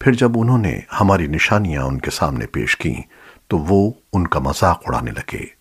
پھر جب انہوں نے ہماری نشانیاں ان کے سامنے پیش کیں تو وہ ان کا مذاق اڑانے لگے۔